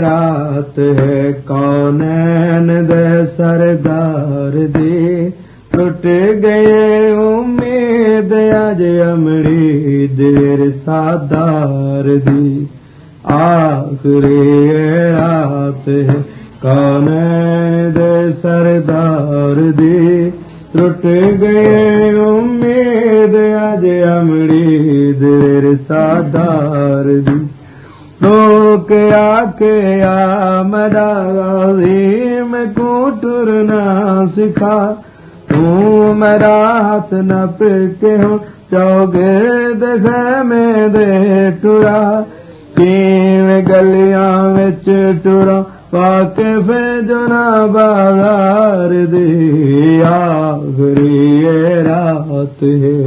ਰਾਤ ਹੈ ਕੌਨੈਨ ਦੇ ਸਰਦਾਰ ਦੀ? ਟੁੱਟ ਗਏ ਉਮੀਦ, ਅਜ ਅਮੜੀ ਦੇਰ ਸਾਦਾਰ ਦੀ। ਆਖਰੀ ਰਾਤ ਹੈ ਕੌਨੈਨ ਦੇ ਸਰਦਾਰ ਦੀ? ਟੁੱਟ ਗਏ ਉਮੀਦ, ਅਜ ਅਮੜੀ ਦੇਰ ਸਾਦਾਰ ਦੀ। کے آکے یا میرا غازی میں کو ٹرنا سکھا تو میرا ہاتھ نہ پکے ہو چاو گے دے خیمے دے ٹورا کیم گلیاں وچ ٹورا پاکے فے جو نہ بغار دی آخری رات ہے